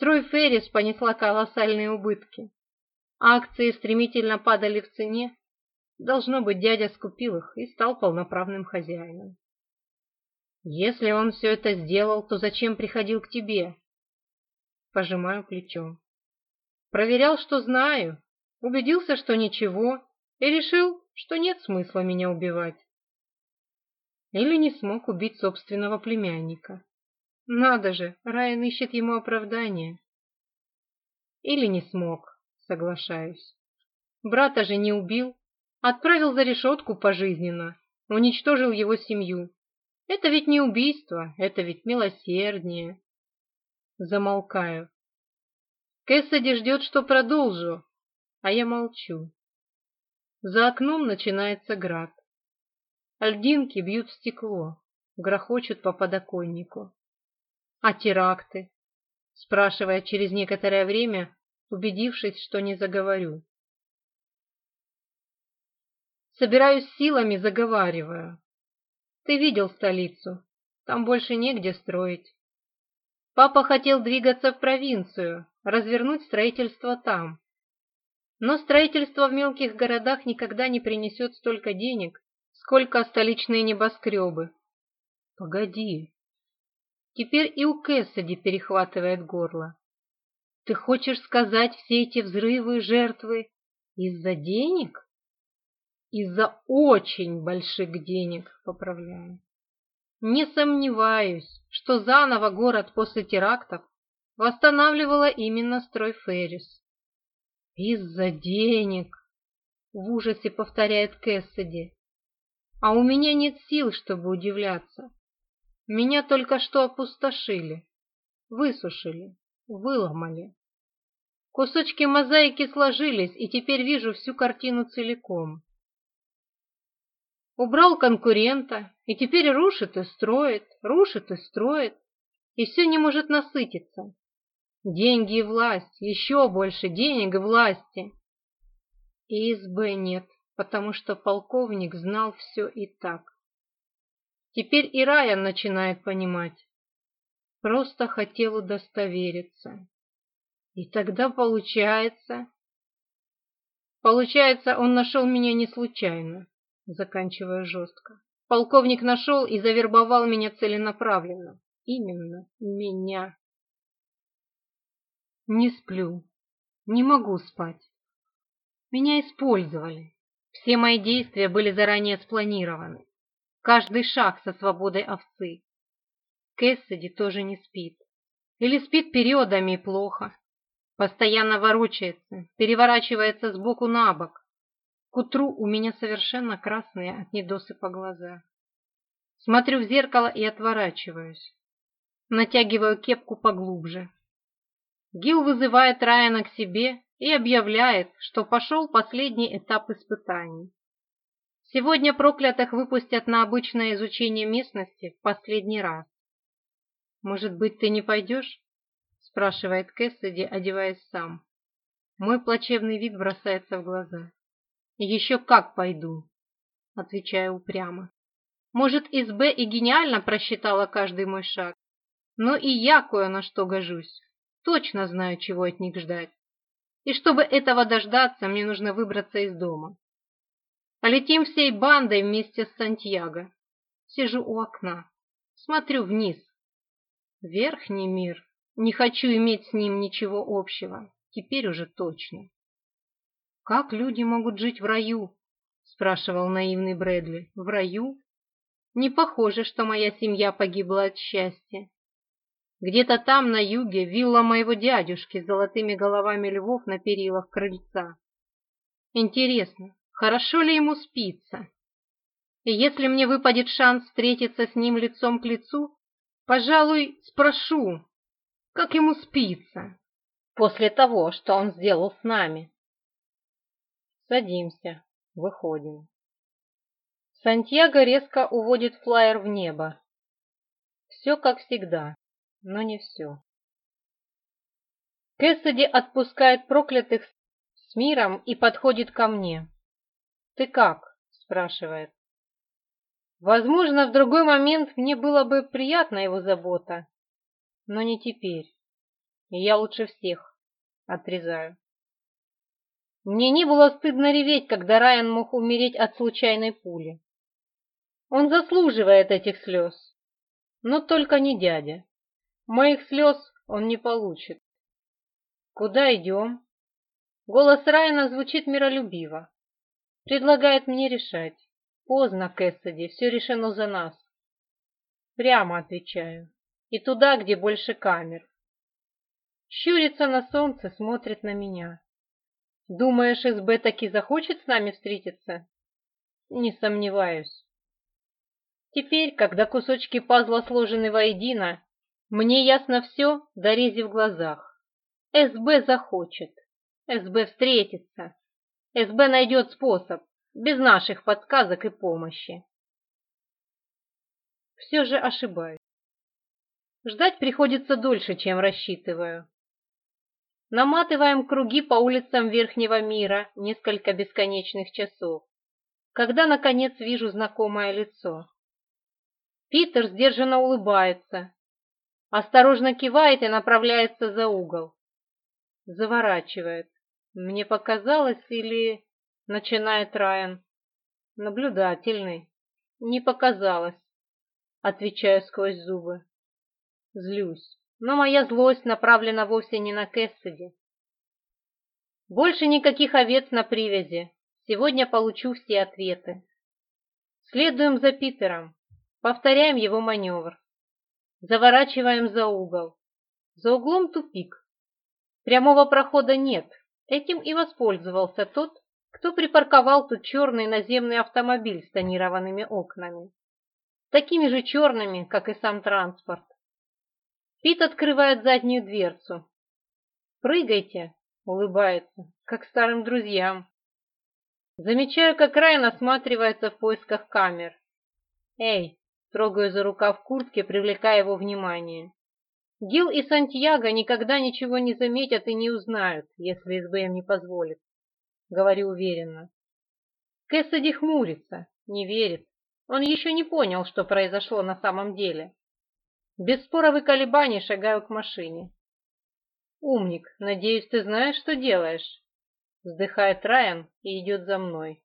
Строй Феррис понесла колоссальные убытки. Акции стремительно падали в цене. Должно быть, дядя скупил их и стал полноправным хозяином. Если он все это сделал, то зачем приходил к тебе? Пожимаю плечом. Проверял, что знаю, убедился, что ничего, и решил, что нет смысла меня убивать. Или не смог убить собственного племянника. Надо же, Райан ищет ему оправдание. Или не смог, соглашаюсь. Брата же не убил, отправил за решетку пожизненно, уничтожил его семью. Это ведь не убийство, это ведь милосердие. Замолкаю. Кэссиди ждет, что продолжу, а я молчу. За окном начинается град. Льдинки бьют в стекло, грохочут по подоконнику. А теракты? Спрашивая через некоторое время, убедившись, что не заговорю. Собираюсь силами, заговариваю. Ты видел столицу, там больше негде строить. Папа хотел двигаться в провинцию, развернуть строительство там. Но строительство в мелких городах никогда не принесет столько денег, сколько столичные небоскребы. Погоди, Теперь и у Кэссиди перехватывает горло. Ты хочешь сказать все эти взрывы и жертвы из-за денег? Из-за очень больших денег, поправляю. Не сомневаюсь, что заново город после терактов восстанавливала именно строй Феррис. Из-за денег, в ужасе повторяет Кэссиди. А у меня нет сил, чтобы удивляться. Меня только что опустошили, высушили, выломали. Кусочки мозаики сложились, и теперь вижу всю картину целиком. Убрал конкурента, и теперь рушит и строит, рушит и строит, и все не может насытиться. Деньги и власть, еще больше денег и власти. И СБ нет, потому что полковник знал все и так. Теперь и Райан начинает понимать. Просто хотел удостовериться. И тогда получается... Получается, он нашел меня не случайно, заканчивая жестко. Полковник нашел и завербовал меня целенаправленно. Именно меня. Не сплю. Не могу спать. Меня использовали. Все мои действия были заранее спланированы. Каждый шаг со свободой овцы. Кэссиди тоже не спит. Или спит периодами и плохо. Постоянно ворочается, переворачивается с боку на бок. К утру у меня совершенно красные от недосыпа глаза. Смотрю в зеркало и отворачиваюсь. Натягиваю кепку поглубже. Гил вызывает Райана к себе и объявляет, что пошел последний этап испытаний. Сегодня проклятых выпустят на обычное изучение местности в последний раз. «Может быть, ты не пойдешь?» — спрашивает Кэссиди, одеваясь сам. Мой плачевный вид бросается в глаза. «Еще как пойду!» — отвечаю упрямо. «Может, СБ и гениально просчитала каждый мой шаг, но и я кое на что гожусь. Точно знаю, чего от них ждать. И чтобы этого дождаться, мне нужно выбраться из дома. Полетим всей бандой вместе с Сантьяго. Сижу у окна, смотрю вниз. Верхний мир. Не хочу иметь с ним ничего общего. Теперь уже точно. Как люди могут жить в раю? спрашивал наивный Брэдли. В раю? Не похоже, что моя семья погибла от счастья. Где-то там, на юге, вилла моего дядюшки с золотыми головами львов на перилах крыльца. Интересно, Хорошо ли ему спится? И если мне выпадет шанс встретиться с ним лицом к лицу, пожалуй, спрошу, как ему спится после того, что он сделал с нами. Садимся, выходим. Сантьяго резко уводит флайер в небо. Все как всегда, но не все. Кэссиди отпускает проклятых с миром и подходит ко мне. «Ты как?» – спрашивает. Возможно, в другой момент мне было бы приятна его забота, но не теперь. И я лучше всех отрезаю. Мне не было стыдно реветь, когда Райан мог умереть от случайной пули. Он заслуживает этих слез, но только не дядя. Моих слез он не получит. Куда идем? Голос Райана звучит миролюбиво. Предлагает мне решать. Поздно, Кэссиди, все решено за нас. Прямо отвечаю. И туда, где больше камер. Щурится на солнце, смотрит на меня. Думаешь, СБ таки захочет с нами встретиться? Не сомневаюсь. Теперь, когда кусочки пазла сложены воедино, мне ясно все, дорези в глазах. СБ захочет. СБ встретится. СБ найдет способ, без наших подсказок и помощи. Все же ошибаюсь. Ждать приходится дольше, чем рассчитываю. Наматываем круги по улицам Верхнего мира несколько бесконечных часов, когда, наконец, вижу знакомое лицо. Питер сдержанно улыбается, осторожно кивает и направляется за угол. Заворачивает. Мне показалось или... Начинает Райан. Наблюдательный. Не показалось. Отвечаю сквозь зубы. Злюсь. Но моя злость направлена вовсе не на Кэссиди. Больше никаких овец на привязи. Сегодня получу все ответы. Следуем за Питером. Повторяем его маневр. Заворачиваем за угол. За углом тупик. Прямого прохода нет, Этим и воспользовался тот, кто припарковал тут черный наземный автомобиль с тонированными окнами. Такими же черными, как и сам транспорт. Пит открывает заднюю дверцу. «Прыгайте!» — улыбается, как старым друзьям. Замечаю, как Райан осматривается в поисках камер. «Эй!» — трогаю за рукав куртки, привлекая его внимание. Гил и Сантьяго никогда ничего не заметят и не узнают, если СБ не позволит, говорю уверенно. Кэссиди хмурится, не верит. Он еще не понял, что произошло на самом деле. Без споров и колебаний шагаю к машине. «Умник, надеюсь, ты знаешь, что делаешь?» Вздыхает Райан и идет за мной.